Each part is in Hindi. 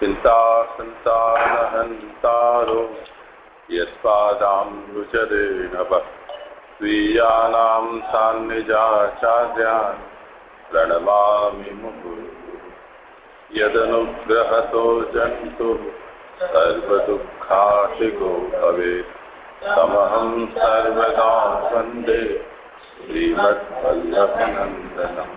चिन्ता सन्तानहन्तारो यत्पादाम्बुचरेण स्वीयानां सान्निजाचार्यान् प्रणमामि मुहुः। यदनुग्रहतो जन्तुः सर्वदुःखातिको भवेत्। तमहं सर्वदा वंदे श्रीमद्वल्लभनन्दनम्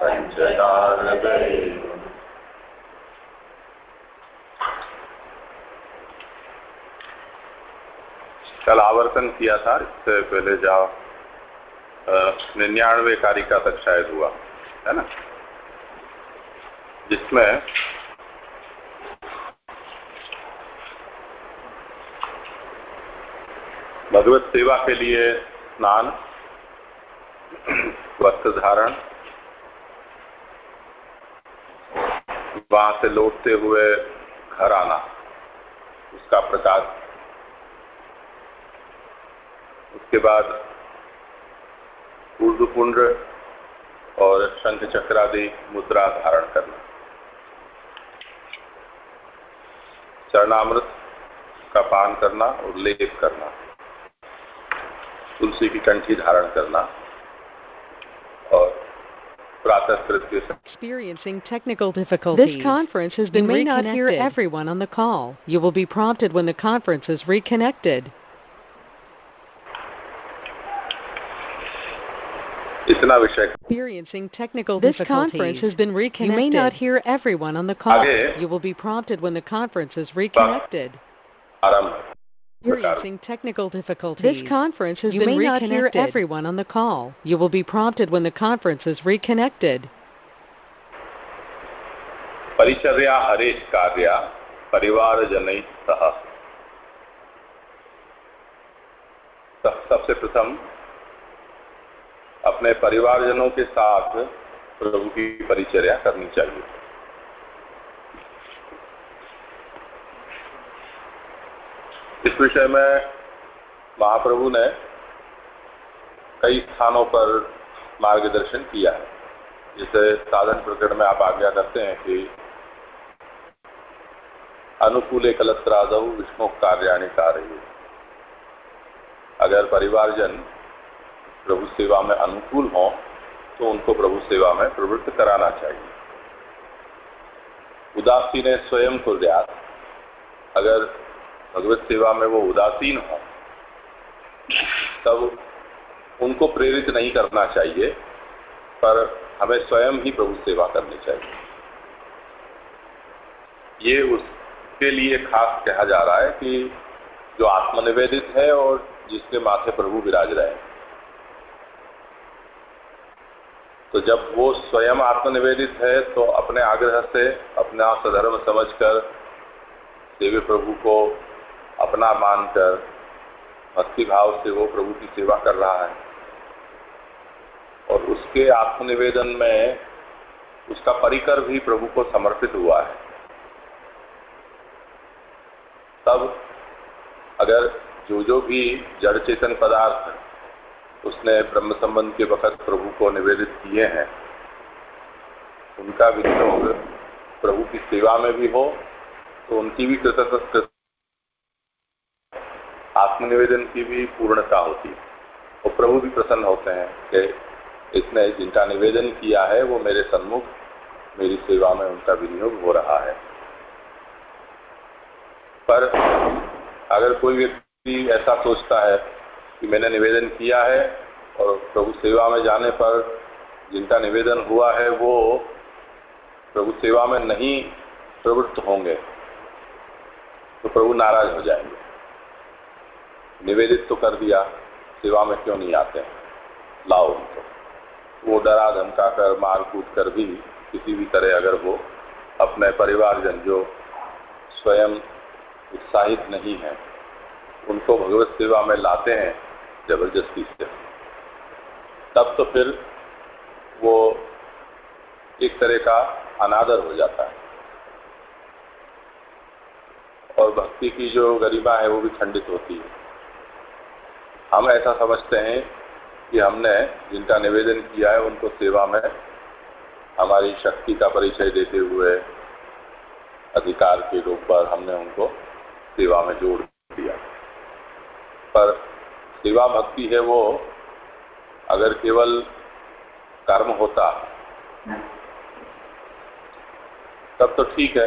पञ्चदारदैव कल आवर्तन किया था, इससे पहले जा निन्यानवे कारिका तक शायद हुआ, है ना? जिसमें भगवत सेवा के लिए स्नान वस्त्र धारण वहाँ से लौटते हुए घर आना, उसका प्रकाश उसके बाद ऊर्धपुंड और शंख चक्रादि मुद्रा धारण करना। चरणामृत का पान करना और लेप करना। तुलसी की कंठी धारण करना। Experiencing technical difficulties. This conference has been you may reconnected. not hear everyone on the call. You will be prompted when the conference is reconnected. Experiencing technical this difficulties. This conference has been reconnected. You may not hear everyone on the call. You will be prompted when the conference is reconnected. आरंभ experiencing technical difficulties. This conference has you been may reconnected. not hear everyone on the call. You will be prompted when the conference is reconnected. परिचर्या हरेश कार्या परिवार जनई सह सबसे प्रथम अपने परिवारजनों के साथ प्रभु की परिचर्या करनी चाहिए इस विषय में महाप्रभु ने कई स्थानों पर मार्गदर्शन किया है। जैसे साधन प्रकरण में आप आज्ञा करते हैं कि अनुकूल कलत्रादव विष्णु कार्याणी कार्य अगर परिवारजन प्रभु सेवा में अनुकूल हो तो उनको प्रभु सेवा में प्रवृत्त कराना चाहिए। उदासी ने स्वयं को ज्ञात अगर भगवत सेवा में वो उदासीन हो, तब उनको प्रेरित नहीं करना चाहिए, पर हमें स्वयं ही प्रभु सेवा करनी चाहिए। ये उसके लिए खास कहा जा रहा है कि जो आत्मनिवेदित है और जिसके माथे प्रभु विराज रहे हैं। तो जब वो स्वयं आत्मनिवेदित है तो अपने आग्रह से, अपने अपना सधर्म समझकर, देवी प्रभु को अपना मानकर, भक्ति भाव से वो प्रभु की सेवा कर रहा है। और उसके आत्मनिवेदन में उसका परिकर भी प्रभु को समर्पित हुआ है। तब अगर जो जो भी जड़ चेतन पदार्थ उसने ब्रह्म संबंध के वक्त प्रभु को निवेदित किए हैं, उनका विनियोग प्रभु की सेवा में भी हो तो उनकी भी कृतज्ञ आत्मनिवेदन की भी पूर्णता होती है। और प्रभु भी प्रसन्न होते हैं कि इसने जिनका निवेदन किया है, वो मेरे सन्मुख, मेरी सेवा में उनका विनियोग हो रहा है। पर अगर कोई व्यक्ति ऐसा सोचता है कि मैंने निवेदन किया है और प्रभु सेवा में जाने पर जिनका निवेदन हुआ है, वो प्रभु सेवा में नहीं प्रवृत्त होंगे तो प्रभु नाराज़ हो जाएँगे। निवेदित तो कर दिया, सेवा में क्यों नहीं आते हैं? लाओ उनको। वो डरा धमका कर मार कूट कर भी किसी भी तरह अगर वो अपने परिवारजन जो स्वयं उत्साहित नहीं है, उनको भगवत सेवा में लाते हैं ज़बरदस्ती से। तब तो फिर वो एक तरह का अनादर हो जाता है। और भक्ति की जो गरिमा है वो भी खंडित होती है। हम ऐसा समझते हैं कि हमने जिनका निवेदन किया है, उनको सेवा में हमारी शक्ति का परिचय देते हुए अधिकार के रूप पर हमने उनको सेवा में जोड़ दिया। पर सेवा भक्ति है वो अगर केवल कर्म होता, तब तो ठीक है,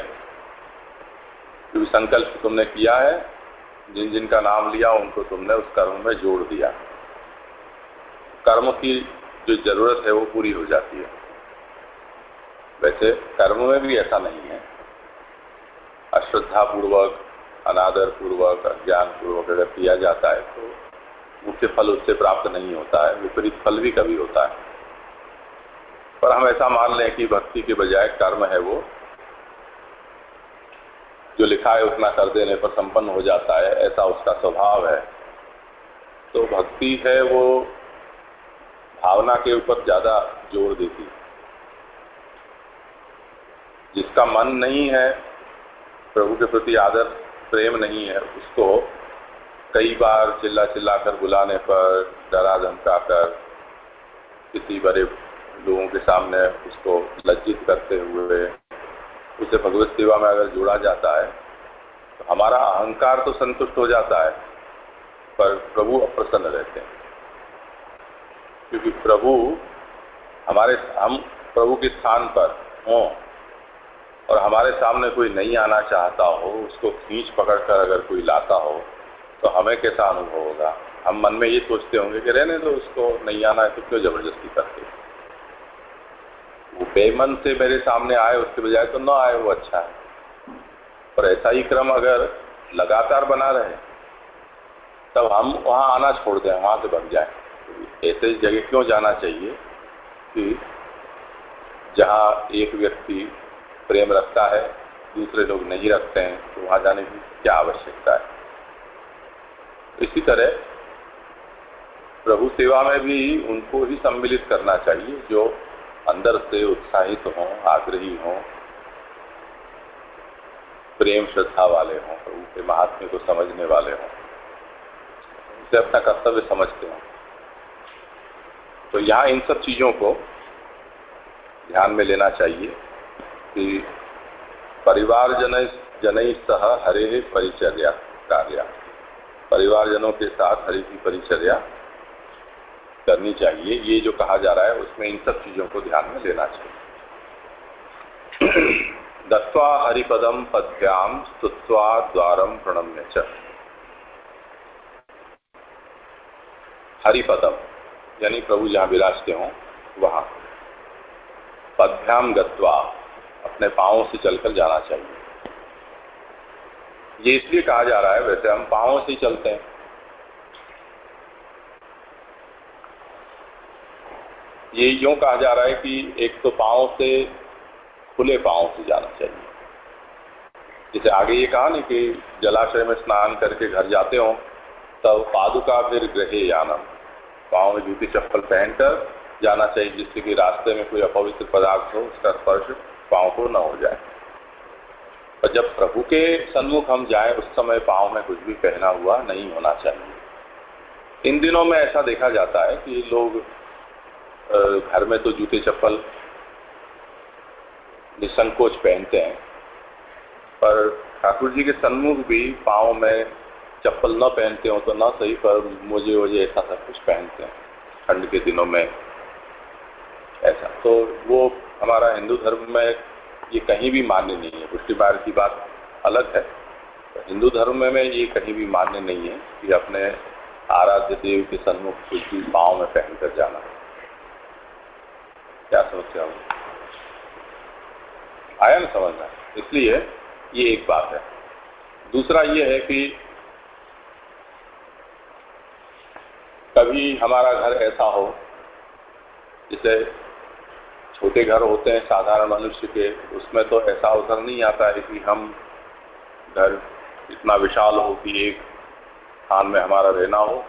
क्योंकि संकल्प तुमने किया है जिन जिनका नाम लिया, उनको तुमने उस कर्म में जोड़ दिया। कर्म की जो ज़रूरत है, वो पूरी हो जाती है। वैसे कर्म में भी ऐसा नहीं है। अश्रद्धा पूर्वक अनादर पूर्वक अज्ञान पूर्वक अगर किया जाता है तो मुख्य फल उससे प्राप्त नहीं होता है, विपरीत फल भी कभी होता है। पर हम ऐसा मान लें कि भक्ति के बजाय कर्म है वो जो लिखा है उतना कर देने पर संपन्न हो जाता है, ऐसा उसका स्वभाव है। तो भक्ति है वो भावना के ऊपर ज़्यादा ज़ोर देती जिसका मन नहीं है, प्रभु के प्रति आदर, प्रेम नहीं है, उसको कई बार चिल्ला चिल्ला कर बुलाने पर, डरा धमका कर किसी बड़े लोगों के सामने उसको लज्जित करते हुए उसे भगवत सेवा में अगर जोड़ा जाता है तो हमारा अहंकार तो संतुष्ट हो जाता है, पर प्रभु अप्रसन्न रहते हैं। क्योंकि प्रभु हमारे, हम प्रभु के स्थान पर हों और हमारे सामने कोई नहीं आना चाहता हो, उसको खींच पकड़कर अगर कोई लाता हो तो हमें कैसा अनुभव होगा? हम मन में ये सोचते होंगे कि रहने दो उसको, नहीं आना है तो क्यों ज़बरदस्ती करते वो बेमन से मेरे सामने आए, उसके बजाय तो ना आए, वो अच्छा है। पर ऐसा ही क्रम अगर लगातार बना रहे, तब हम वहाँ आना छोड़ दें, वहाँ से बन जाए। ऐसे जगह क्यों जाना चाहिए कि जहाँ एक व्यक्ति प्रेम रखता है, दूसरे लोग नहीं रखते हैं तो वहाँ जाने की क्या आवश्यकता है? इसी तरह प्रभु सेवा में भी उनको ही सम्मिलित करना चाहिए, जो अंदर से उत्साहित हों, आग्रही हों, प्रेम श्रद्धा वाले हों, प्रभु के महात्म्य को समझने वाले हों उसे अपना कर्तव्य समझते हों। तो यहाँ इन सब चीज़ों को ध्यान में लेना चाहिए कि परिवार जन जनई सह हरे परिचर्या कार्य। परिवारजनों के साथ हरि की परिचर्या करनी चाहिए, ये जो कहा जा रहा है, उसमें इन सब चीज़ों को ध्यान में लेना चाहिए। दत्वा हरिपदम पद्याम स्तुत्वा द्वारम प्रणम्य च। हरिपदम यानी प्रभु जहाँ विराजते हों, वहाँ। पद्याम गत्वा अपने पांवों से चलकर जाना चाहिए। ये इसलिए कहा जा रहा है, वैसे हम पांवों से ही चलते हैं। ये यूँ कहा जा रहा है कि एक तो पाँव से खुले पाँव से जाना चाहिए। जैसे आगे ये कहा नहीं कि जलाशय में स्नान करके घर जाते हो, तब पादुका फिर ग्रहे यानम। पाँव में जूती चप्पल पहनकर जाना चाहिए, जिससे कि रास्ते में कोई अपवित्र पदार्थ हो, उसका स्पर्श पाँव को न हो जाए। और जब प्रभु के सन्मुख हम जाए, उस समय पाँव में कुछ भी पहना हुआ नहीं होना चाहिए। इन दिनों में ऐसा देखा जाता है कि लोग घर में तो जूते चप्पल निसंकोच पहनते हैं। पर ठाकुर जी के सन्मुख भी पाँव में चप्पल न पहनते हो तो ना सही, पर मुझे वजह ऐसा सब कुछ पहनते हैं। ठंड के दिनों में ऐसा। तो वो हमारा हिंदू धर्म में ये कहीं भी मान्य नहीं है। पुष्टि बार की बात अलग है। तो हिंदू धर्म में ये कहीं भी मान्य नहीं है कि अपने आराध्य देव के सन्मुख कुछ भी पाँव में पहनकर जाना है। क्या समस्या हो? आया ना समझना इसलिए ये एक बात है। दूसरा ये है कि कभी हमारा घर ऐसा हो, जैसे छोटे घर होते हैं, साधारण मनुष्य के, उसमें तो ऐसा अवसर नहीं आता है कि हम घर इतना विशाल हो कि एक स्थान में हमारा रहना हो,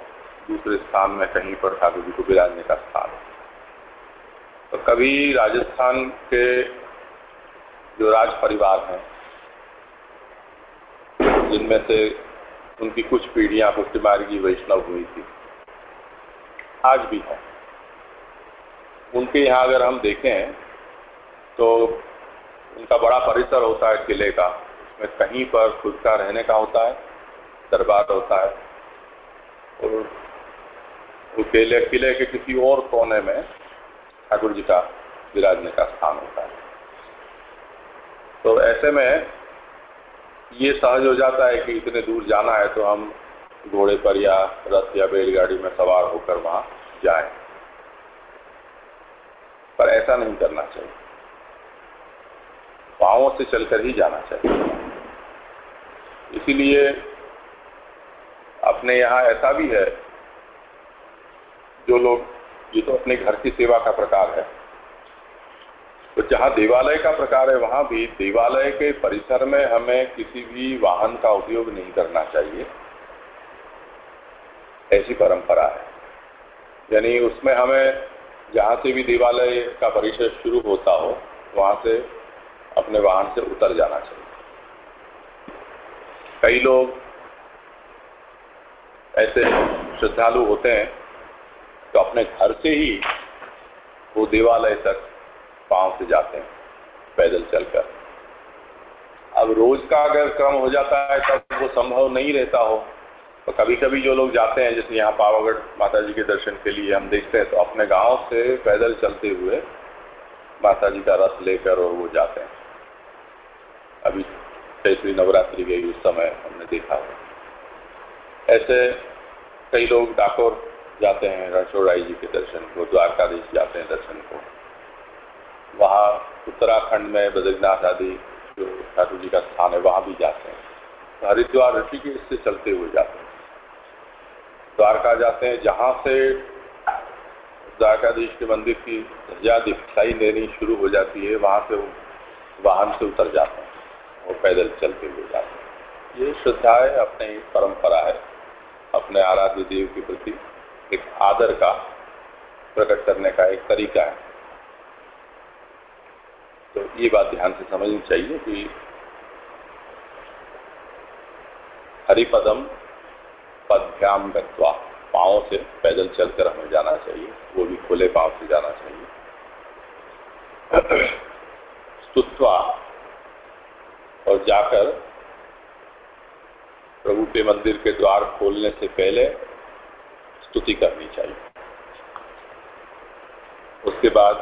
दूसरे स्थान में कहीं पर ठाकुर जी को बिराजने का स्थान हो। तो कभी राजस्थान के जो राज परिवार हैं, जिनमें से उनकी कुछ पीढ़ियाँ पुष्टि मार्गी वैष्णव हुई थी, आज भी है। उनके यहाँ अगर हम देखें तो उनका बड़ा परिसर होता है किले का। उसमें कहीं पर खुद का रहने का होता है, दरबार होता है। और किले किले के किसी और कोने में ठाकुर जी का विराजने का स्थान होता है। तो ऐसे में ये सहज हो जाता है कि इतने दूर जाना है तो हम घोड़े पर या रथ या बैलगाड़ी में सवार होकर वहाँ जाएँ। पर ऐसा नहीं करना चाहिए। पांवों से चलकर ही जाना चाहिए। इसीलिए अपने यहाँ ऐसा भी है, जो लोग ये तो अपने घर की सेवा का प्रकार है। तो जहाँ देवालय का प्रकार है, वहाँ भी देवालय के परिसर में हमें किसी भी वाहन का उपयोग नहीं करना चाहिए। ऐसी परंपरा है। यानी उसमें हमें जहाँ से भी देवालय का परिसर शुरू होता हो, वहाँ से अपने वाहन से उतर जाना चाहिए। कई लोग ऐसे श्रद्धालु होते हैं तो अपने घर से ही वो देवालय तक पाँव से जाते हैं, पैदल चलकर। अब रोज का अगर क्रम हो जाता है, तब वो संभव नहीं रहता हो। तो कभी कभी जो लोग जाते हैं, जैसे यहाँ पावागढ़ माता जी के दर्शन के लिए हम देखते हैं तो अपने गाँव से पैदल चलते हुए माता जी का रथ लेकर और वो जाते हैं। अभी चैत्री नवरात्रि गई उस समय हमने देखा ऐसे कई लोग डाकोर जाते हैं रणछोड़ाई जी के दर्शन को, द्वारकाधीश जाते हैं दर्शन को। वहाँ उत्तराखंड में बद्रीनाथ आदि जो ठाकुर जी का स्थान है, वहाँ भी जाते हैं। तो हरिद्वार ऋषिकेश से चलते हुए जाते हैं। द्वारका जाते हैं, जहाँ से द्वारकाधीश के मंदिर की ध्वजा दिखाई देनी शुरू हो जाती है, वहाँ से वाहन से उतर जाते हैं और पैदल चलते हुए जाते हैं। ये श्रद्धा है अपनी परंपरा है, अपने आराध्य देव के प्रति। एक आदर का प्रकट करने का एक तरीका है। तो ये बात ध्यान से समझनी चाहिए कि हरिपदम पदभ्याम गत्वा पाँव से पैदल चलकर हमें जाना चाहिए, वो भी खुले पाँव से जाना चाहिए। स्तुत्वा और जाकर प्रभु के मंदिर के द्वार खोलने से पहले स्तुति करनी चाहिए। उसके बाद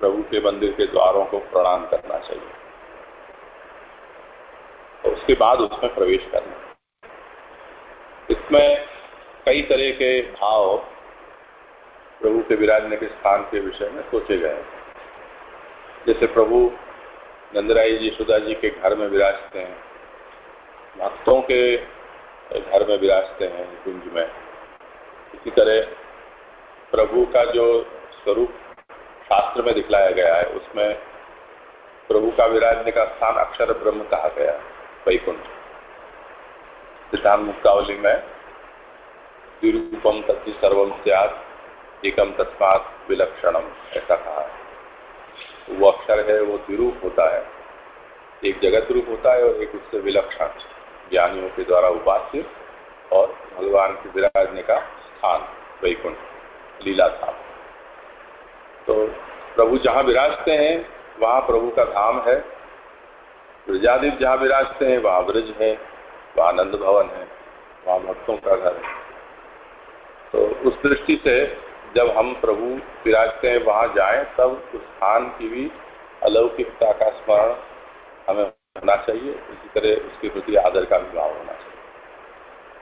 प्रभु के मंदिर के द्वारों को प्रणाम करना चाहिए। और उसके बाद उसमें प्रवेश करना। इसमें कई तरह के भाव प्रभु के विराजने के स्थान के विषय में सोचे गए जैसे प्रभु नंदराई जी सुधा जी के घर में विराजते हैं, भक्तों के घर में विराजते हैं कुंज में। इसी तरह प्रभु का जो स्वरूप शास्त्र में दिखलाया गया है, उसमें प्रभु का विराजने का स्थान अक्षर ब्रह्म कहा गया, वैकुंठ। सिद्धांत मुक्तावली में विरूपम तत्व सर्वम त्याग एकम तस्मात विलक्षणम ऐसा कहा है। वो अक्षर है, वो द्विरूप होता है। एक जगत रूप होता है और एक उससे विलक्षण, ज्ञानियों के द्वारा उपास्य और भगवान के विराजने का स्थान वैकुंठ, लीला धाम। तो प्रभु जहाँ विराजते हैं, वहाँ प्रभु का धाम है। ब्रजादीप जहाँ विराजते हैं, वहाँ ब्रज है, वहाँ आनंद भवन है, वहाँ भक्तों का घर है। तो उस दृष्टि से जब हम प्रभु विराजते हैं, वहाँ जाएँ, तब उस स्थान की भी अलौकिकता का स्मरण हमें होना चाहिए। इसी तरह उसके प्रति आदर का भी भाव होना चाहिए।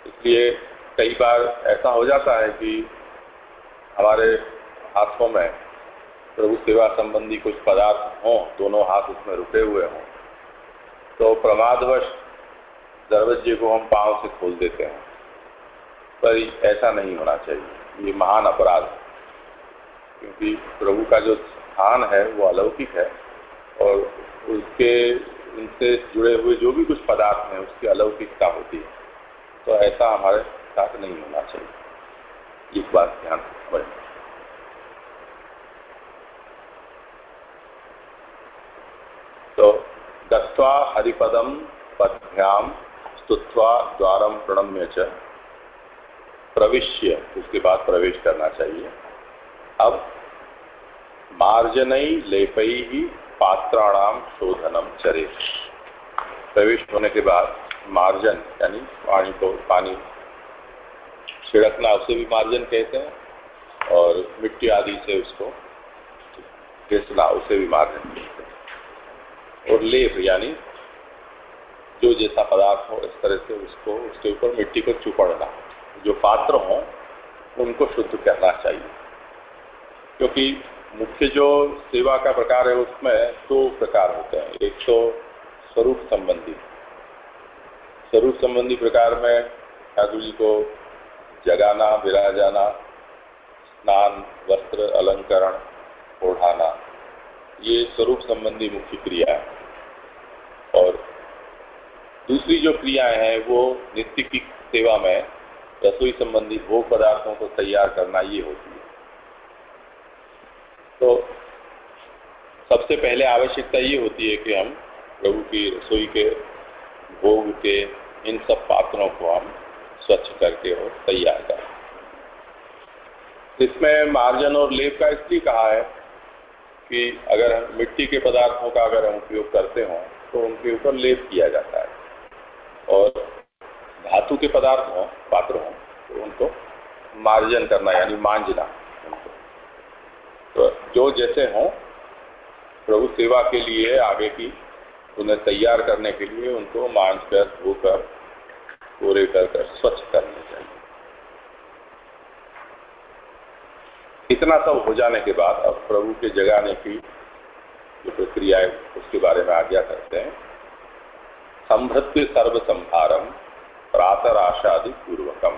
इसलिए कई बार ऐसा हो जाता है कि हमारे हाथों में प्रभु सेवा संबंधी कुछ पदार्थ हों, दोनों हाथ उसमें रुके हुए हों तो प्रमादवश दरवाजे को हम पाँव से खोल देते हैं। पर ऐसा नहीं होना चाहिए। ये महान अपराध है, क्योंकि प्रभु का जो स्थान है, वो अलौकिक है, और उसके, उनसे जुड़े हुए जो भी कुछ पदार्थ हैं, उसकी अलौकिकता होती है। तो ऐसा हमारे साथ नहीं होना चाहिए एक बात ध्यान रखें तो दत्वा हरिपदम पदभ्याम स्तुत्वा द्वारम प्रणम्य च। प्रविश्य, उसके बाद प्रवेश करना चाहिए। अब मार्जन लेपई ही पात्राणाम शोधनम चरे प्रवेश होने के बाद मार्जन, यानी पानी को, पानी छिड़कना, उसे भी मार्जन कहते हैं और मिट्टी आदि से उसको घिसना उसे भी मार्जन कहते हैं। और लेप, यानी जो जैसा पदार्थ हो, इस तरह से उसको, उसके ऊपर मिट्टी को चुपड़ना जो पात्र हो, उनको शुद्ध करना चाहिए। क्योंकि मुख्य जो सेवा का प्रकार है उसमें दो प्रकार होते हैं। एक तो स्वरूप संबंधी। स्वरूप संबंधी प्रकार में ठाकुर जी को जगाना, विराजाना, स्नान, वस्त्र, अलंकरण, ओढ़ाना, ये स्वरूप संबंधी मुख्य क्रिया है। और दूसरी जो क्रियाएँ हैं, वो नित्य की सेवा में रसोई संबंधी भोग पदार्थों को तैयार करना, ये होती है। तो सबसे पहले आवश्यकता ये होती है कि हम प्रभु की रसोई के भोग के इन सब पात्रों को हम स्वच्छ करके और तैयार कर। इसमें मार्जन और लेप का इसलिए कहा है कि अगर मिट्टी के पदार्थों का अगर हम उपयोग करते हों तो उनके ऊपर लेप किया जाता है। और धातु के पदार्थ हों, पात्र हों तो उनको मार्जन करना, यानी मांझना उनको। तो जो जैसे हों, प्रभु सेवा के लिए आगे की, उन्हें तैयार करने के लिए उनको मांझ कर धोकर पूरे कर कर स्वच्छ करने चाहिए इतना सब हो जाने के बाद अब प्रभु के जगाने की जो प्रक्रिया है, उसके बारे में आज्ञा करते हैं। संभृत्य सर्व संभारम प्रातर आदि पूर्वकम।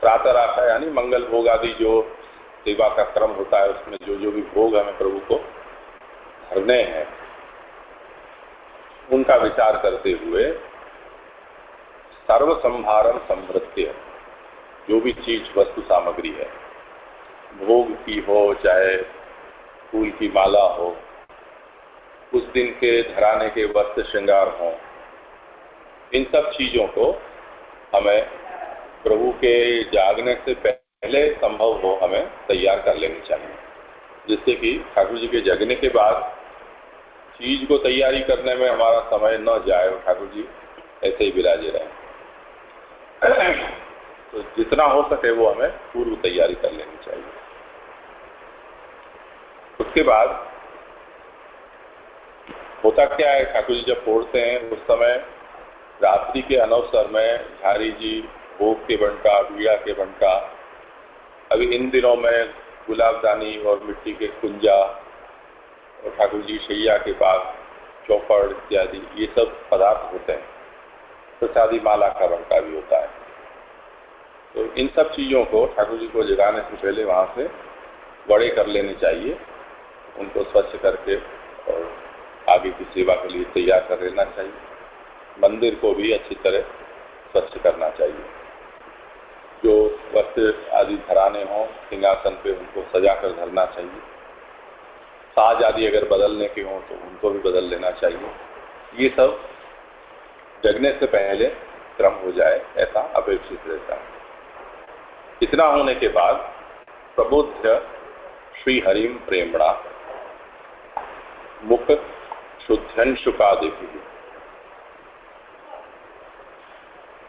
प्रातराशा यानी मंगल भोग आदि जो सेवा का क्रम होता है, उसमें जो जो भी भोग हमें प्रभु को धरने हैं, उनका विचार करते हुए सर्व संभारण समृत्य जो भी चीज़, वस्तु, सामग्री है। भोग की हो, चाहे फूल की माला हो, उस दिन के धराने के वस्त्र, श्रृंगार हो, इन सब चीज़ों को हमें प्रभु के जागने से पहले संभव हो हमें तैयार कर लेनी चाहिए। जिससे कि ठाकुर जी के जगने के बाद चीज़ को तैयारी करने में हमारा समय न जाए ठाकुर जी ऐसे ही विराजे रहे। तो जितना हो सके वो हमें पूर्व तैयारी कर लेनी चाहिए। उसके बाद होता क्या है, ठाकुर जी जब फोड़ते हैं, उस समय रात्रि के अनवसर में झारी जी, भोग के बंटा, बीड़ा के बंटा अभी इन दिनों में गुलाबदानी और मिट्टी के कुंजा और ठाकुर जी शैया के पास चौपड़ इत्यादि, ये सब पदार्थ होते हैं। प्रसादी माला का बंटा भी होता है। तो इन सब चीज़ों को ठाकुर जी को जगाने से पहले वहाँ से बड़े कर लेने चाहिए। उनको स्वच्छ करके और आगे की सेवा के लिए तैयार कर लेना चाहिए। मंदिर को भी अच्छी तरह स्वच्छ करना चाहिए। जो वस्त्र आदि धराने हों, सिंहासन पे उनको सजा कर धरना चाहिए। साज आदि अगर बदलने के हों तो उनको भी बदल लेना चाहिए। ये सब जगने से पहले क्रम हो जाए, ऐसा अपेक्षित रहता है। इतना होने के बाद प्रबुद्ध श्री हरिम प्रेमणा, मुख शुद्ध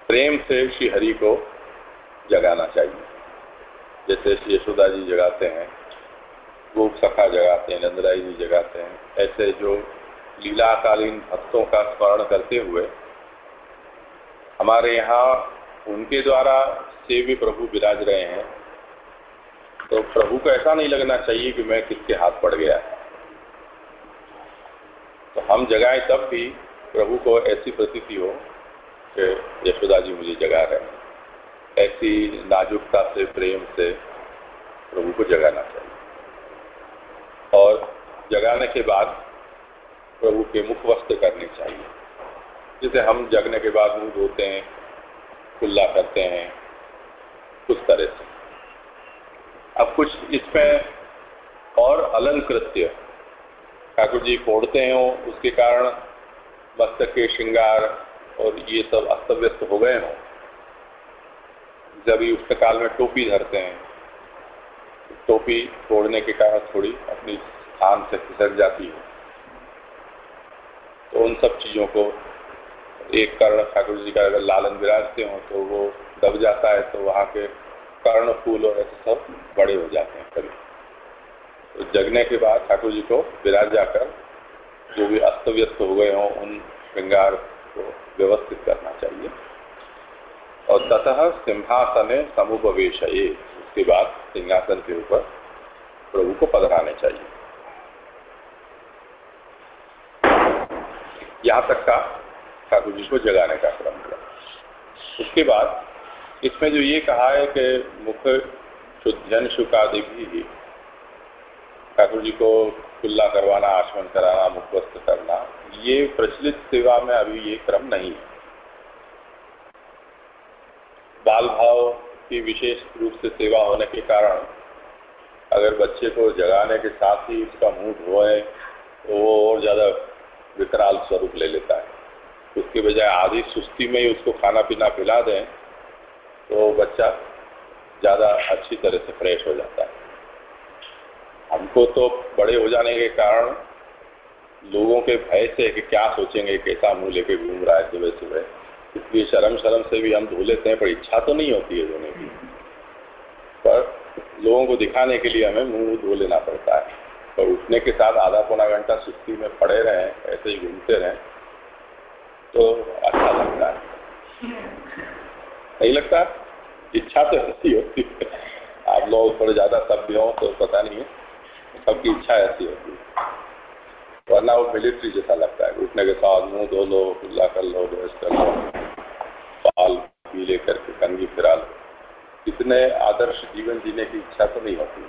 प्रेम से श्री हरि को जगाना चाहिए। जैसे श्री यशोदा जी जगाते हैं, गोप सखा जगाते हैं नंदराई जी जगाते हैं, ऐसे जो लीलाकालीन भक्तों का स्मरण करते हुए हमारे यहाँ उनके द्वारा सेवी प्रभु विराज रहे हैं। तो प्रभु को ऐसा नहीं लगना चाहिए कि मैं किसके हाथ पड़ गया। तो हम जगाए तब भी प्रभु को ऐसी प्रतीति हो कि यशोदा जी मुझे जगा रहे हैं। ऐसी नाजुकता से, प्रेम से प्रभु को जगाना चाहिए। और जगाने के बाद प्रभु के मुख वस्त्र करने चाहिए। जैसे हम जगने के बाद मुँह धोते हैं खुला करते हैं, उस तरह से। अब कुछ इसमें और अलंकृत्य ठाकुर जी फोड़ते हैं उसके कारण मस्तक के श्रृंगार और ये सब अस्त व्यस्त हो गए हों। जब युक्त काल में टोपी धरते हैं, टोपी तोड़ने के कारण थोड़ी अपनी स्थान से खिसक जाती है। तो उन सब चीज़ों को एक कर्ण ठाकुर जी का अगर लालन विराजते हो तो वो दब जाता है तो वहाँ के कर्ण फूल और ऐसे सब बड़े हो जाते हैं कभी तो जगने के बाद ठाकुर जी को विराज जाकर जो भी अस्त व्यस्त हो गए हों, उन श्रृंगार को व्यवस्थित करना चाहिए। और ततः सिंहासन समुपवेश उसके बाद सिंहासन के ऊपर प्रभु को पधराने चाहिए। यहाँ तक का ठाकुर जी को जगाने का क्रम हुआ उसके बाद इसमें जो ये कहा है कि मुख शुद्धन शुकादि भी ठाकुर जी को खुला करवाना, आचमन कराना, मुखवस्त करना, ये प्रचलित सेवा में अभी ये क्रम नहीं है। बाल भाव की विशेष रूप से सेवा होने के कारण अगर बच्चे को जगाने के साथ ही उसका मुँह धोए तो वो और ज़्यादा विकराल स्वरूप ले लेता है। उसके बजाय आधी सुस्ती में ही उसको खाना पीना पिला दें तो बच्चा ज़्यादा अच्छी तरह से फ्रेश हो जाता है। हमको तो बड़े हो जाने के कारण लोगों के भय से कि क्या सोचेंगे, कैसा मुँह लेके घूम रहा है सुबह सुबह इसलिए शर्म शर्म से भी हम धो लेते हैं, पर इच्छा तो नहीं होती है धोने की। पर लोगों को दिखाने के लिए हमें मुँह धो लेना पड़ता है। पर उठने के साथ आधा पौना घंटा सुस्ती में पड़े रहें, ऐसे ही घूमते रहें तो अच्छा लगता है। नहीं लगता? इच्छा तो ऐसी होती है। आप लोग थोड़े ज़्यादा सभ्य हो तो पता नहीं है। सबकी इच्छा ऐसी होती है। वरना वो मिलिट्री जैसा लगता है। उठने के साथ मुँह धो लो खुला कर लो ब्रश कर लो। बाल पीले करके कंगी फिरा लो। इतने आदर्श जीवन जीने की इच्छा तो नहीं होती।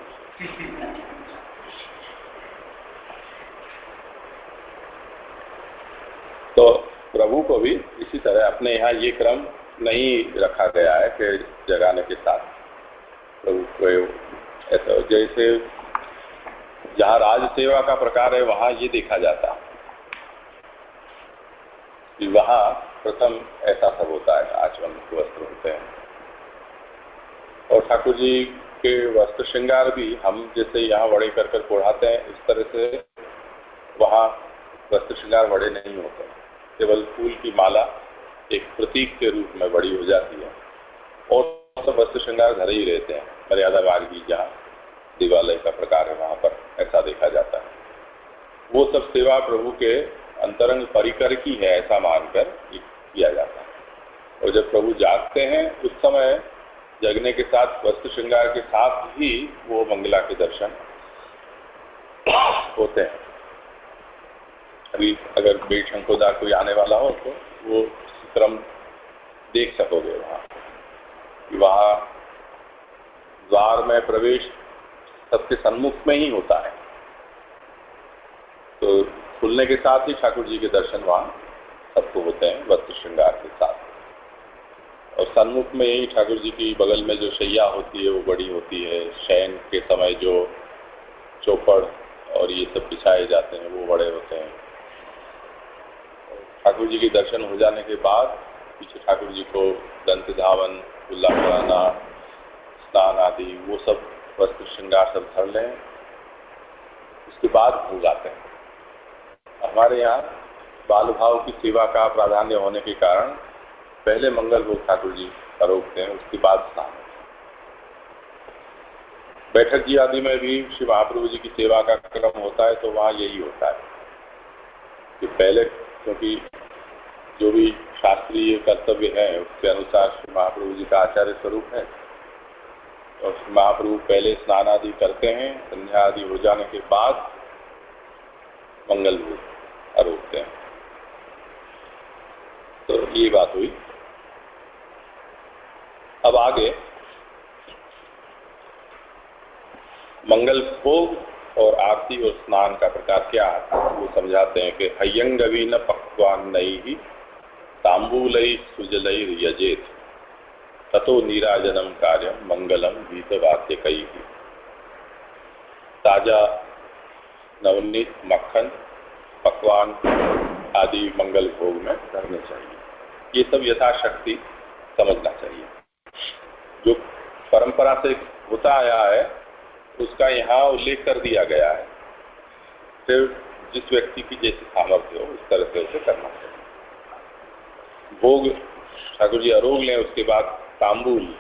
तो प्रभु को भी इसी तरह अपने यहाँ ये क्रम नहीं रखा गया है कि जगाने के साथ। प्रभु को ऐसा जैसे जहाँ राज सेवा का प्रकार है, वहाँ ये देखा जाता कि वहाँ प्रथम ऐसा सब होता है, आचमन वस्त्र होते हैं। और ठाकुर जी के वस्त्र श्रृंगार भी हम जैसे यहाँ बड़े कर कर कोढ़ाते हैं, इस तरह से वहाँ वस्त्र श्रृंगार बड़े नहीं होते। केवल फूल की माला एक प्रतीक के रूप में बड़ी हो जाती है। और सब वस्त्र श्रृंगार धरे ही रहते हैं। मर्यादा मार्गी जहाँ दिवालय का प्रकार है, वहाँ पर ऐसा देखा जाता है। वो सब सेवा प्रभु के अंतरंग परिकर की है, ऐसा मानकर किया जाता है। और जब प्रभु जागते हैं, उस समय जगने के साथ, वस्त्र श्रृंगार के साथ ही वो मंगला के दर्शन होते हैं। अभी अगर बेट शंकोदा कोई आने वाला हो तो वो क्रम देख सकोगे वहाँ। वहाँ द्वार में प्रवेश सबके सन्मुख में ही होता है। तो खुलने के साथ ही ठाकुर जी के दर्शन वहाँ सबको होते हैं, वस्त्र श्रृंगार के साथ। और सन्मुख में ही ठाकुर जी की बगल में जो शैया होती है, वो बड़ी होती है। शयन के समय जो चौपड़ और ये सब बिछाए जाते हैं, वो बड़े होते हैं। ठाकुर जी के दर्शन हो जाने के बाद पीछे ठाकुर जी को दंत धावन कराना स्नान आदि, वो सब वस्त्र श्रृंगार सब धर लें। उसके बाद भोग आते हैं। हमारे यहाँ बाल भाव की सेवा का प्राधान्य होने के कारण पहले मंगल भोग ठाकुर जी आरोपते हैं, उसके बाद स्नान बैठक जी आदि में भी श्री महाप्रभु जी की सेवा का क्रम होता है तो वहाँ यही होता है कि पहले क्योंकि जो भी शास्त्रीय कर्तव्य है, उसके अनुसार श्री महाप्रभु जी का आचार्य स्वरूप है। और श्री महाप्रभु पहले स्नान आदि करते हैं, संध्या आदि हो जाने के बाद मंगल भूत आरोपते हैं। तो ये बात हुई। अब आगे, मंगल भोग और आरती और स्नान का प्रकार क्या है? वो समझाते हैं कि हयंगवी न पक्वान नई तांबूल यजेत तथो नीराजनम कार्यम मंगलम गीत वाक्य कई ताज़ा नवनीत मक्खन, पकवान आदि मंगल भोग में करने चाहिए। ये सब यथाशक्ति समझना चाहिए। जो परंपरा से होता आया है, उसका यहाँ उल्लेख कर दिया गया है। फिर जिस व्यक्ति की जैसी सामर्थ्य हो, उस तरह से उसे करना चाहिए। भोग, ठाकुर जी अरोग लें, उसके बाद तांबुल,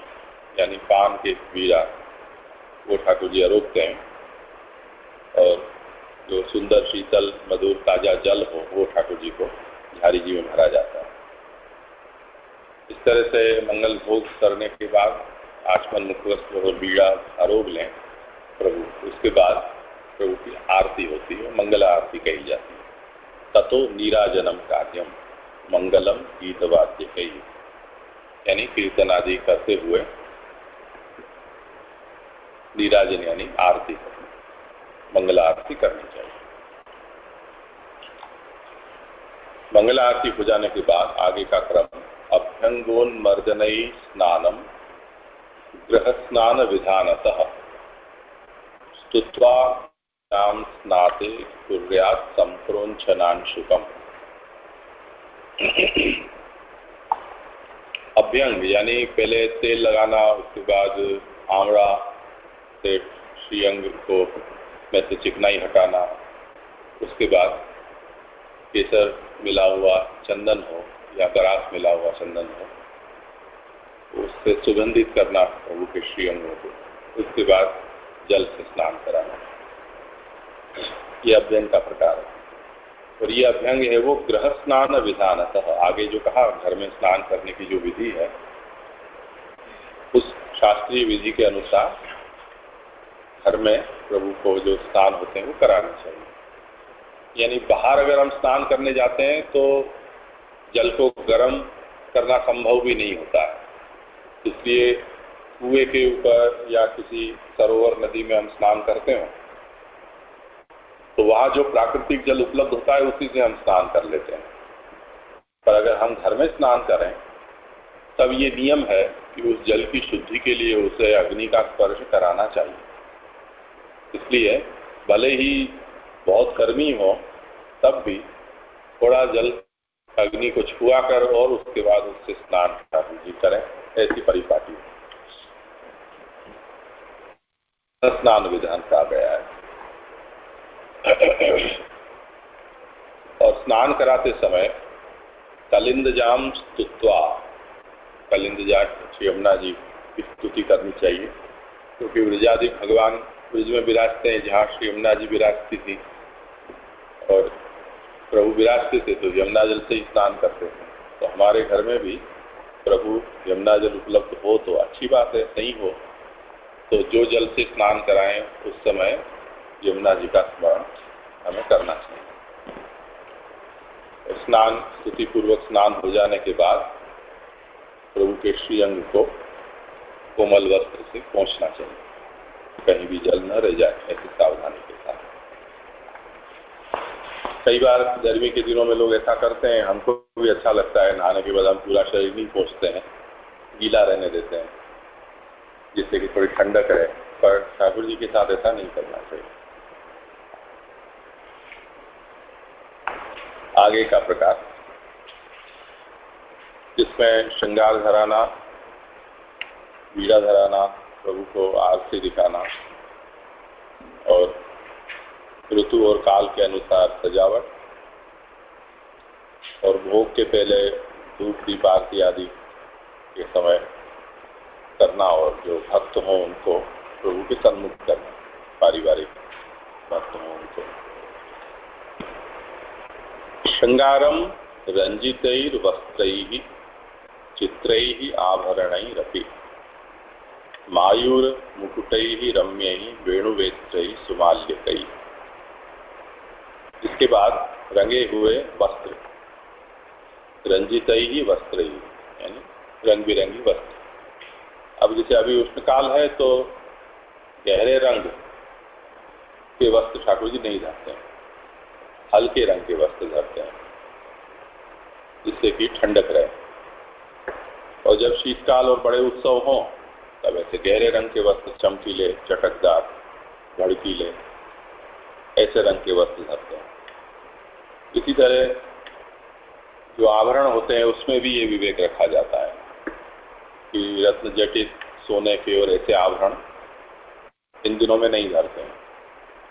यानी पान के बीड़ा, वो ठाकुर जी अरोगते हैं। और जो सुंदर, शीतल, मधुर, ताज़ा जल हो, वो ठाकुर जी को झारी जी में भरा जाता है। इस तरह से मंगल भोग करने के बाद आचमन मुखवस्त्र और बीड़ा आरोग लें, प्रभु, उसके बाद प्रभु की आरती होती है, मंगल आरती कही जाती है। तथो नीराजनम कार्यम। मंगलम गीत वाद्य कही यानी कीर्तन आदि करते हुए नीराजन यानी आरती मंगल आरती करनी चाहिए। मंगल आरती हो जाने के बाद आगे का क्रम अभ्यंगोन अभ्यंगोन्मर्दन स्नानम ग्रह स्नान विधानतः स्तुत्वा स्नाते कुर्यात संप्रोंचनांशुकम अभ्यंग, यानी पहले तेल लगाना, उसके बाद आमड़ा से श्रीअंग को में से चिकनाई हटाना, उसके बाद केसर मिला हुआ चंदन हो या गरास मिला हुआ चंदन हो, उससे सुगंधित करना प्रभु के श्रीअंगों को, उसके बाद जल से स्नान कराना। ये अभ्यंग का प्रकार है। और ये अभ्यंग है वो ग्रह स्नान विधानतः। आगे जो कहा, घर में स्नान करने की जो विधि है, उस शास्त्रीय विधि के अनुसार घर में प्रभु को जो स्नान होते हैं वो कराने चाहिए। यानी बाहर अगर हम स्नान करने जाते हैं तो जल को गर्म करना संभव भी नहीं होता है। इसलिए कुएँ के ऊपर या किसी सरोवर नदी में हम स्नान करते हो तो वहाँ जो प्राकृतिक जल उपलब्ध होता है, उसी से हम स्नान कर लेते हैं। पर अगर हम घर में स्नान करें, तब ये नियम है कि उस जल की शुद्धि के लिए उसे अग्नि का स्पर्श कराना चाहिए। इसलिए भले ही बहुत गर्मी हो, तब भी थोड़ा जल अग्नि को छुआ कर और उसके बाद उससे स्नान करें, ऐसी परिपाटी। स्नान विधान कहा गया है। और स्नान कराते समय कलिंद जाम स्तुत्वा कलिंद जा यमुना जी की स्तुति करनी चाहिए, क्योंकि तो ब्रजादि भगवान ब्रज में विराजते हैं, जहाँ श्री यमुना जी विराजती थी। और प्रभु विराजते थे तो यमुना जल से ही स्नान करते थे। तो हमारे घर में भी प्रभु यमुना जल उपलब्ध हो तो अच्छी बात है, नहीं हो तो जो जल से स्नान कराएँ, उस समय यमुना जी का स्मरण हमें करना चाहिए। स्नान स्तुति पूर्वक स्नान हो जाने के बाद प्रभु के श्री अंग को कोमल वस्त्र से पहुँचना चाहिए। कहीं भी जल न रह जाए, ऐसी सावधानी के साथ। कई बार गर्मी के दिनों में लोग ऐसा करते हैं, हमको भी अच्छा लगता है, नहाने के बाद हम पूरा शरीर नहीं पहुँचते हैं, गीला रहने देते हैं, जिससे कि थोड़ी ठंडक रहे। पर ठाकुर जी के साथ ऐसा नहीं करना चाहिए। आगे का प्रकार। जिसमें श्रृंगार धराना वीरा धराना, प्रभु को आरती दिखाना और ऋतु और काल के अनुसार सजावट और भोग के पहले धूप, दीप, आरती आदि के समय करना और जो भक्त हों उनको प्रभु के सन्मुख करना, पारिवारिक भक्त हों उनको। श्रृंगारम रंजितैर्वस्त्र, चित्र मायूर मुकुट रम्य, वेणुवेत्र सुमाल्यक। इसके बाद रंगे हुए वस्त्र। रंजित ही वस्त्र ही यानी रंग बिरंगी वस्त्र। अब जैसे अभी उष्णकाल है तो गहरे रंग के वस्त्र ठाकुर जी नहीं जाते हैं। हल्के रंग के वस्त्र धरते हैं, जिससे कि ठंडक रहे। और जब शीतकाल और बड़े उत्सव हों, तब ऐसे गहरे रंग के वस्त्र चमकीले, चटकदार, भड़कीले, ऐसे रंग के वस्त्र धरते हैं। इसी तरह जो आभरण होते हैं, उसमें भी ये विवेक रखा जाता है कि रत्न जटित सोने के और ऐसे आभरण इन दिनों में नहीं धरते हैं।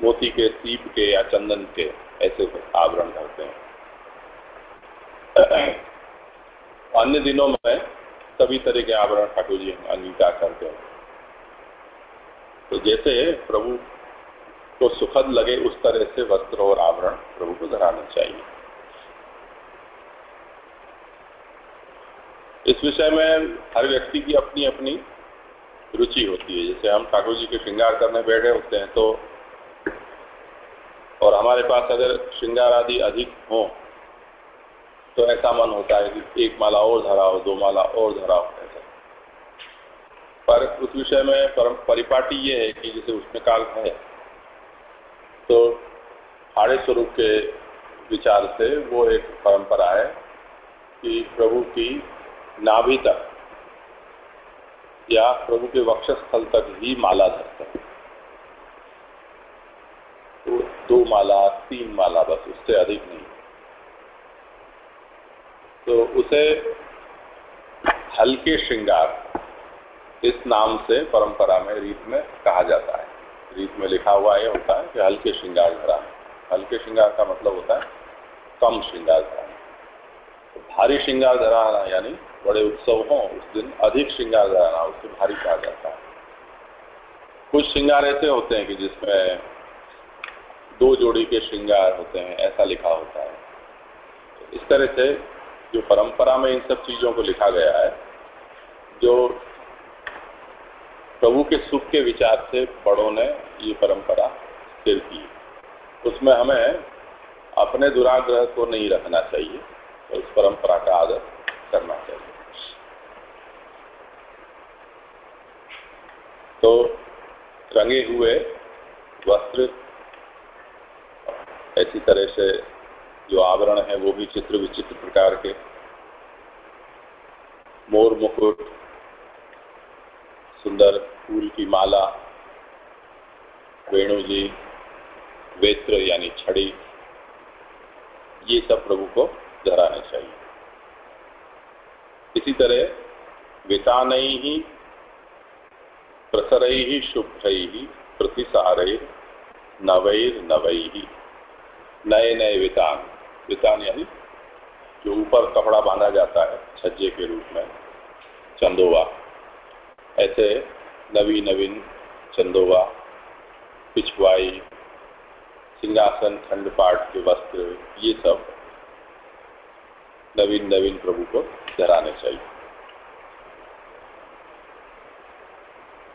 मोती के, सीप के या चंदन के ऐसे आवरण धरते हैं। अन्य दिनों में सभी तरह के आवरण ठाकुर जी अंगीकार करते हैं। तो जैसे प्रभु को सुखद लगे उस तरह से वस्त्र और आवरण प्रभु को धराना चाहिए। इस विषय में हर व्यक्ति की अपनी अपनी रुचि होती है। जैसे हम ठाकुर जी के श्रृंगार करने बैठे होते हैं तो और हमारे पास अगर श्रृंगार आदि अधिक हो तो ऐसा मन होता है कि एक माला और धरा हो, दो माला और धरा हो, ऐसा। पर उस विषय में परिपाटी ये है कि जैसे उसमें काल है तो हाड़े स्वरूप के विचार से वो एक परंपरा है कि प्रभु की नाभि तक या प्रभु के वक्षस्थल तक ही माला धरते हैं तो दो माला, तीन माला, बस उससे अधिक नहीं। तो उसे हल्के श्रृंगार इस नाम से परंपरा में, रीत में कहा जाता है। रीत में लिखा हुआ यह होता है कि हल्के श्रृंगार धरा हल्के श्रृंगार का मतलब होता है कम श्रृंगार धरा तो भारी श्रृंगार धराना, यानी बड़े उत्सव हो, उस दिन अधिक श्रृंगार धराना, उससे भारी कहा जाता है। कुछ श्रृंगार ऐसे होते हैं कि जिसमें दो जोड़ी के श्रृंगार होते हैं, ऐसा लिखा होता है। तो इस तरह से जो परंपरा में इन सब चीज़ों को लिखा गया है, जो प्रभु के सुख के विचार से बड़ों ने ये परंपरा स्थिर की। उसमें हमें अपने दुराग्रह को नहीं रखना चाहिए, और उस परंपरा का आदर करना चाहिए। तो रंगे हुए वस्त्र ऐसी तरह से जो आवरण है, वो भी चित्र विचित्र प्रकार के। मोर मुकुट, सुंदर फूल की माला, वेणु जी, वेत्र यानी छड़ी, ये सब प्रभु को धराने चाहिए। इसी तरह वितान ही प्रसर ही शुभ्र ही प्रतिसार नवैर नवई ही नए नए वितान वितान यानी जो ऊपर कपड़ा बांधा जाता है, छज्जे के रूप में, चंदोवा। ऐसे नवीन नवीन चंदोवा पिछवाई सिंहासन खंड पाठ के वस्त्र, ये सब नवीन नवीन प्रभु को धराने चाहिए।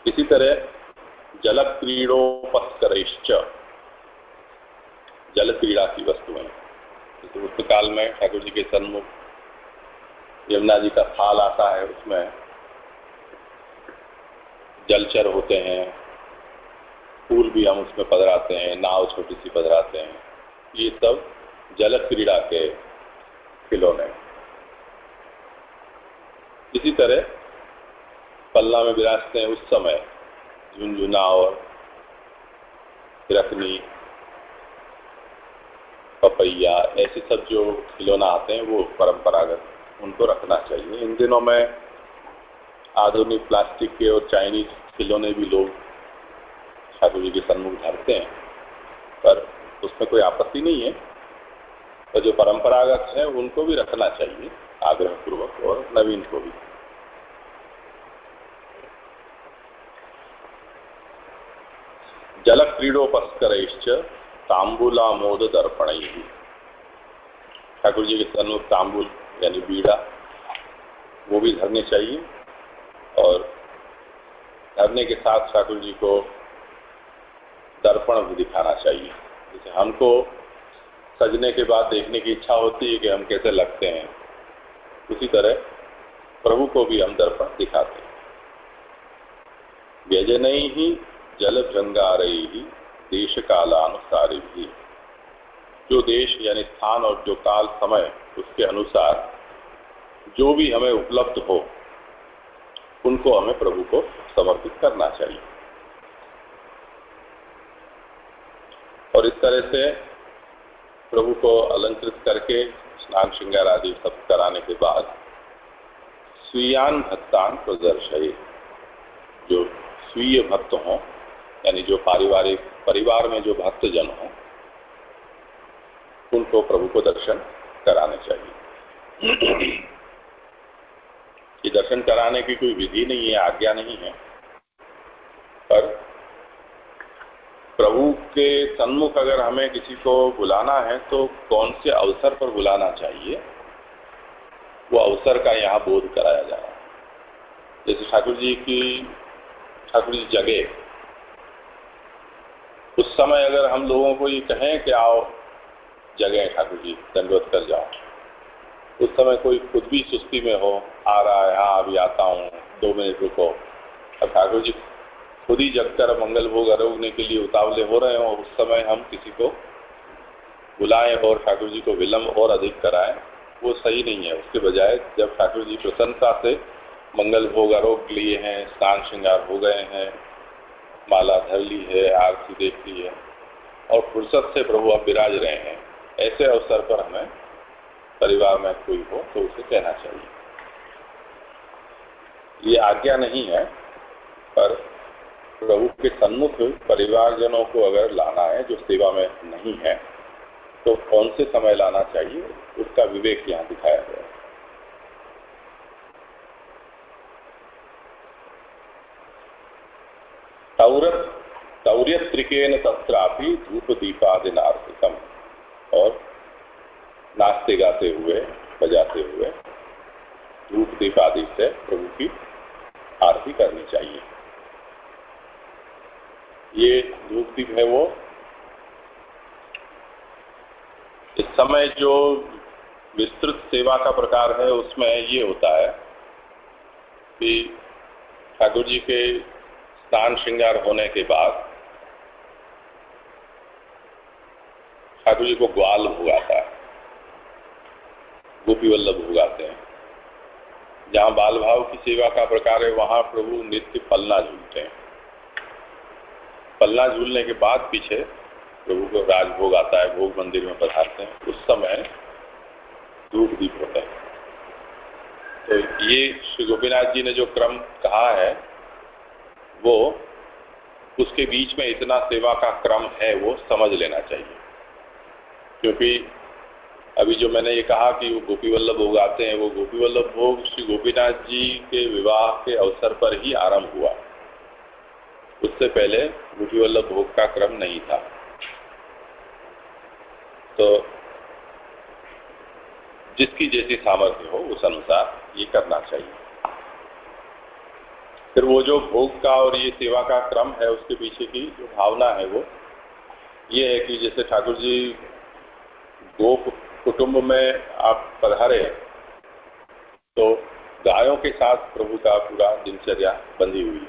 इसी तरह जल जल क्रीड़ा की वस्तुएँ जैसे उस काल में ठाकुर जी के सन्मुख यमुना जी का थाल आता है, उसमें जलचर होते हैं, फूल भी हम उसमें पधराते हैं, नाव छोटी सी पधराते हैं। ये सब जल क्रीड़ा के खिलौने। इसी तरह पल्ला में विराजते हैं उस समय, झुंझुना और रखनी पपैया, ऐसे सब जो खिलौना आते हैं, वो परंपरागत उनको रखना चाहिए। इन दिनों में आधुनिक प्लास्टिक के और चाइनीज़ खिलौने भी लोग ठाकुर जी के सन्मुख धरते हैं, पर उसमें कोई आपत्ति नहीं है। तो जो परंपरागत है, उनको भी रखना चाहिए आग्रह पूर्वक और नवीन को भी। जल क्रीडोपस्कर तांबुलामोद दर्पण ही ठाकुर जी के सन्मुख तांबुल, यानी बीड़ा, वो भी धरने चाहिए। और धरने के साथ ठाकुर जी को दर्पण भी दिखाना चाहिए। जैसे हमको सजने के बाद देखने की इच्छा होती है कि हम कैसे लगते हैं। उसी तरह प्रभु को भी हम दर्पण दिखाते हैं। व्यजन ही जल रही ही देश कालानुसारी भी जो देश यानी स्थान और जो काल समय उसके अनुसार जो भी हमें उपलब्ध हो, उनको हमें प्रभु को समर्पित करना चाहिए। और इस तरह से प्रभु को अलंकृत करके, स्नान श्रृंगार आदि सब कराने के बाद स्वीयान भक्तान प्रदर्शय जो स्वीय भक्त हों, यानी जो पारिवारिक परिवार में जो भक्तजन हो, उनको प्रभु को दर्शन कराने चाहिए। ये दर्शन कराने की कोई विधि नहीं है, आज्ञा नहीं है, पर प्रभु के सन्मुख अगर हमें किसी को बुलाना है तो कौन से अवसर पर बुलाना चाहिए? वो अवसर का यहाँ बोध कराया जा रहा है। जैसे ठाकुर जी की, ठाकुर जी जगह उस समय अगर हम लोगों को ये कहें कि आओ, जगह ठाकुर जी, दंडवत कर जाओ। उस समय कोई खुद भी सुस्ती में हो, आ रहा है हाँ अभी आता हूँ, दो मिनट रुको। और ठाकुर जी, खुद ही जगकर मंगल भोग अरोगने के लिए उतावले हो रहे हो, उस समय हम किसी को बुलाएँ और ठाकुर जी को विलम्ब और अधिक कराएँ, वो सही नहीं है। उसके बजाय जब ठाकुर जी प्रसन्नता से मंगल भोग आरोग लिए हैं, स्नान श्रृंगार हो गए हैं माला धर ली है, आरती देख ली है और फुर्सत से प्रभु अब विराज रहे हैं। ऐसे अवसर पर हमें परिवार में कोई हो तो उसे कहना चाहिए। ये आज्ञा नहीं है, पर प्रभु के सन्मुख परिवारजनों को अगर लाना है, जो सेवा में नहीं है तो कौन से समय लाना चाहिए? उसका विवेक यहाँ दिखाया गया है तौर्यत्रिकेन तत्रापि धूप दीपादिनार्थिकम और नाचते गाते हुए, बजाते हुए धूप दीप आदि से प्रभु की आरती करनी चाहिए। ये धूप दीप है वो। इस समय जो विस्तृत सेवा का प्रकार है, उसमें ये होता है कि ठाकुर जी के स्नान श्रृंगार होने के बाद ठाकुर जी को ग्वाल भुगाता है। गोपी वल्लभ भुगाते हैं। जहाँ बाल भाव की सेवा का प्रकार है, वहाँ प्रभु नित्य पलना झूलते हैं। पलना झूलने के बाद पीछे प्रभु को राजभोग आता है, भोग मंदिर में पधारते हैं। उस समय धूप दीप होता है। तो ये श्री गोपीनाथ जी ने जो क्रम कहा है वो उसके बीच में इतना सेवा का क्रम है, वो समझ लेना चाहिए। क्योंकि अभी जो मैंने ये कहा कि वो गोपी वल्लभ भोग आते हैं, वो गोपी वल्लभ भोग श्री गोपीनाथ जी के विवाह के अवसर पर ही आरंभ हुआ। उससे पहले गोपी वल्लभ भोग का क्रम नहीं था। तो जिसकी जैसी सामर्थ्य हो, उस अनुसार ये करना चाहिए। फिर वो जो भोग का और ये सेवा का क्रम है, उसके पीछे की जो भावना है वो, ये है कि जैसे ठाकुर जी गोप कुटुंब में आप पधारे तो गायों के साथ प्रभु का पूरा दिनचर्या बंधी हुई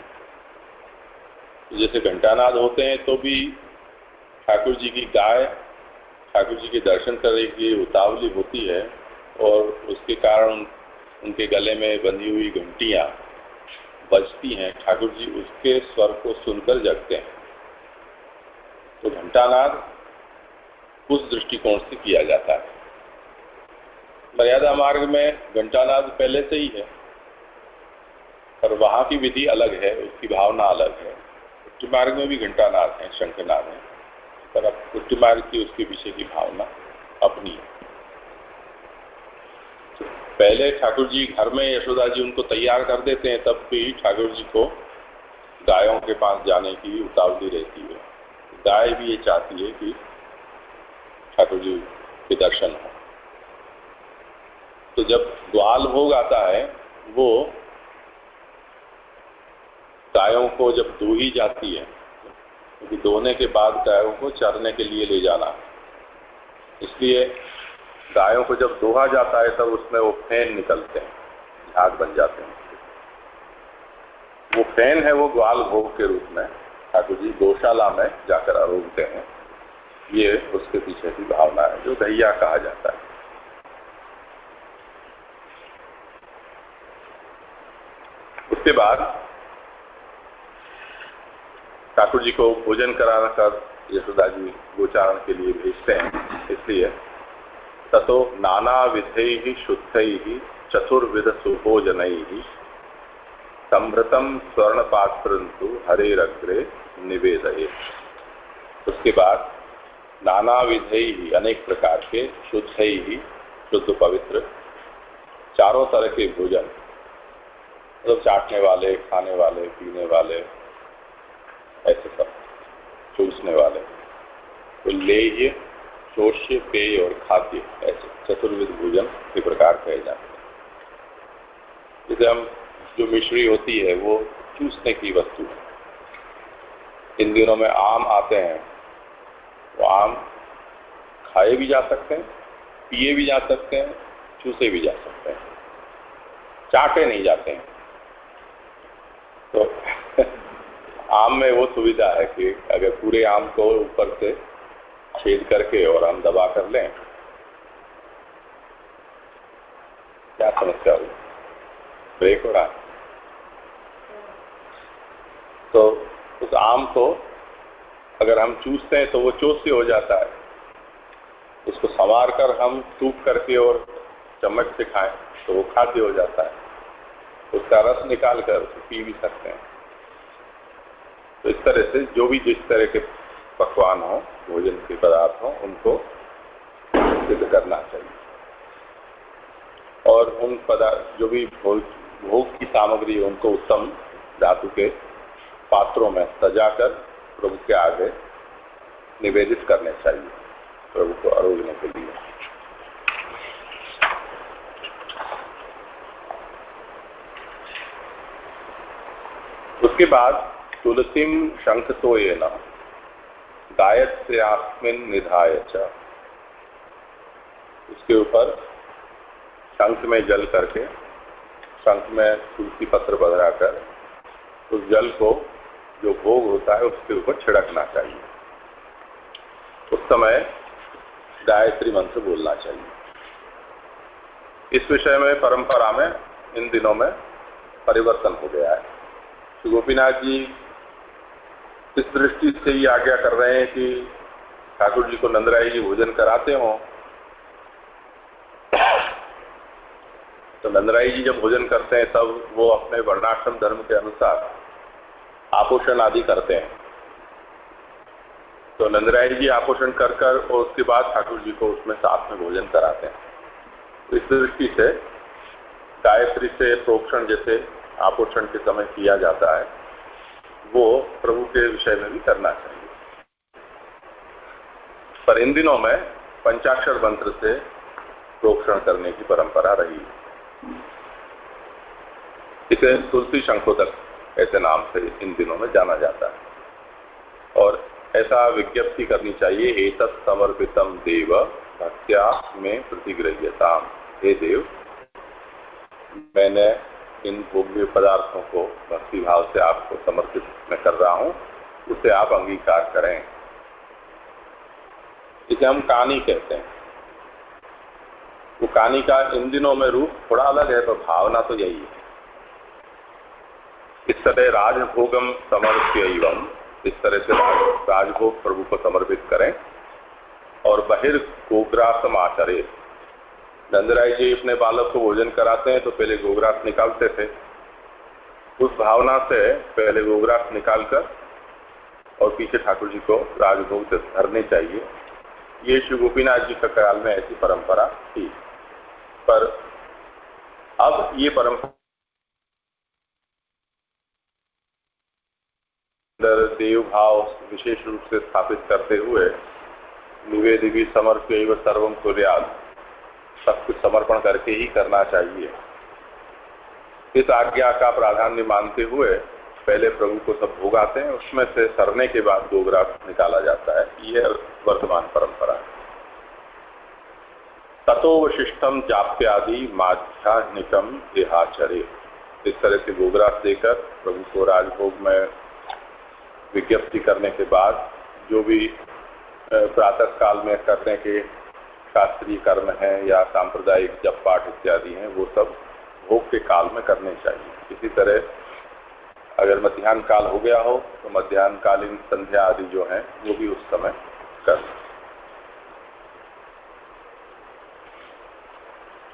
जैसे घंटानाद होते हैं तो भी ठाकुर जी की गाय ठाकुर जी के दर्शन करने की उतावली होती है, और उसके कारण उनके गले में बंधी हुई घंटियाँ बजती हैं। ठाकुर जी उसके स्वर को सुनकर जगते हैं। तो घंटानाद उस दृष्टिकोण से किया जाता है। मर्यादा मार्ग में घंटानाद पहले से ही है, पर वहाँ की विधि अलग है, उसकी भावना अलग है। उच्च मार्ग में भी घंटानाद है, शंखनाद है, पर अब उच्च मार्ग की उसके पीछे की भावना अपनी है। पहले ठाकुर जी घर में यशोदा जी उनको तैयार कर देते हैं, तब भी ठाकुर जी को गायों के पास जाने की उतावली रहती है। गाय भी ये चाहती है कि ठाकुर जी के दर्शन हो। तो जब ग्वाल भोग आता है, वो गायों को जब दो ही जाती है, क्योंकि दोने के बाद गायों को चरने के लिए ले जाना। इसलिए गायों को जब दोहा जाता है, तब उसमें वो फ़ैन निकलते हैं, झाग बन जाते हैं। वो फ़ैन है, वो ग्वाल भोग के रूप में ठाकुर जी गौशाला में जाकर आरोगते हैं। ये उसके पीछे की भावना है, जो गैया कहा जाता है। उसके बाद ठाकुर जी को भोजन कराना कर यशोदा जी गोचारण के लिए भेजते हैं। इसलिए तथो ही शुद्ध चतुर्विध सुभोजन संभृतम स्वर्ण पात्र हरे रग्रे निवेद उसके बाद नाना विधे ही अनेक प्रकार के शुद्ध ही शुद्ध पवित्र, चारों तरह के भोजन मतलब चाटने वाले, खाने वाले, पीने वाले, ऐसे सब, चूसने वाले। तो लेह्य शोष्य पेय और खाद्य, ऐसे चतुर्विध भोजन के प्रकार कहे जाते हैं। जैसे हम, जो मिश्री होती है, वो चूसने की वस्तु है। इन दिनों में आम आते हैं तो आम खाए भी जा सकते हैं, पिए भी जा सकते हैं, चूसे भी जा सकते हैं। चाटे नहीं जाते हैं। तो आम में वो सुविधा है कि अगर पूरे आम को ऊपर से छेद करके और हम दबा कर लें। क्या समस्या हुई? ब्रेक हो रहा है। तो उस आम को अगर हम चूसते हैं तो वो चोस से हो जाता है। उसको संवार कर हम टूक करके और चम्मच से खाएँ तो वो खाद्य हो जाता है। उसका रस निकाल कर पी भी सकते हैं। तो इस तरह से जो भी जिस तरह के पकवान हो, भोजन के पदार्थ हो, उनको सिद्ध करना चाहिए। और उन पदार्थ, जो भी भोग भोग की सामग्री उनको उत्तम धातु के पात्रों में सजाकर प्रभु के आगे निवेदित करने चाहिए, प्रभु को आरोगने के लिए। उसके बाद तुलसीम शंख तो ये न गायत आस्मिन निधाय उसके ऊपर शंख में जल करके, शंख में तुलसी पत्र बदराकर उस जल को जो भोग होता है उसके ऊपर छिड़कना चाहिए। उस समय गायत्री मंत्र बोलना चाहिए। इस विषय में परंपरा में इन दिनों में परिवर्तन हो गया है। गोपीनाथ जी इस दृष्टि से ही आज्ञा कर रहे हैं कि ठाकुर जी को नंदराई जी भोजन कराते हो। तो नंदराई जी जब भोजन करते हैं, तब वो अपने वर्णाश्रम धर्म के अनुसार आपोषण आदि करते हैं। तो नंदराय जी आपोषण कर कर और उसके बाद ठाकुर जी को उसमें साथ में भोजन कराते हैं। तो इस दृष्टि से गायत्री से प्रोक्षण जैसे आपोषण के समय किया जाता है। वो प्रभु के विषय में भी करना चाहिए। पर इन दिनों में पंचाक्षर मंत्र से प्रोक्षण करने की परंपरा रही इसे तुलसी शंखोदक ऐसे नाम से इन दिनों में जाना जाता है। और ऐसा विज्ञप्ति करनी चाहिए एक समर्पितम देव भक्त्या में प्रतिग्रह्यता हे देव, मैंने इन भोग्य पदार्थों को भक्ति भाव से आपको समर्पित मैं कर रहा हूँ उसे आप अंगीकार करें। इसे हम कहानी कहते हैं। वो कहानी का इन दिनों में रूप थोड़ा अलग है तो भावना तो यही है। इस तरह राजभोगम समर्प्य एवं इस तरह से राज, राजभोग प्रभु को समर्पित करें और बहिर् गोग्रासम नंदराय जी अपने बालक को भोजन कराते हैं तो पहले गोग्रास निकालते थे। उस भावना से पहले गोग्रास निकालकर और पीछे ठाकुर जी को राजभोग धरने चाहिए। ये श्री गोपीनाथ जी का ख्याल में ऐसी परंपरा थी। पर अब ये परंपरा देव भाव विशेष रूप से स्थापित करते हुए निवेदी समर्प्य सर्वम सूर्याद सब कुछ समर्पण करके ही करना चाहिए। इस आज्ञा का प्राधान्य मानते हुए पहले प्रभु को सब भोगाते हैं, उसमें से सरने के बाद गोग्रास निकाला जाता है। यह वर्तमान परंपरा है। तथो वशिष्ठम जाप्यादि माध्यानिकम देहाचरे। इस तरह से गोग्रास देकर प्रभु को राजभोग में विज्ञप्ति करने के बाद जो भी प्रातः काल में करने के शास्त्रीय कर्म है या सांप्रदायिक जप पाठ इत्यादि हैं, वो सब भोग के काल में करने चाहिए। इसी तरह अगर मध्यान्ह काल हो गया हो तो मध्यान्हकालीन संध्या आदि जो है, वो भी उस समय कर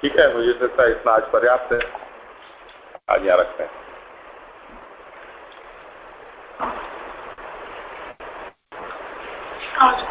ठीक है, मुझे लगता है इतना आज पर्याप्त है। आज यहाँ रखते हैं। आज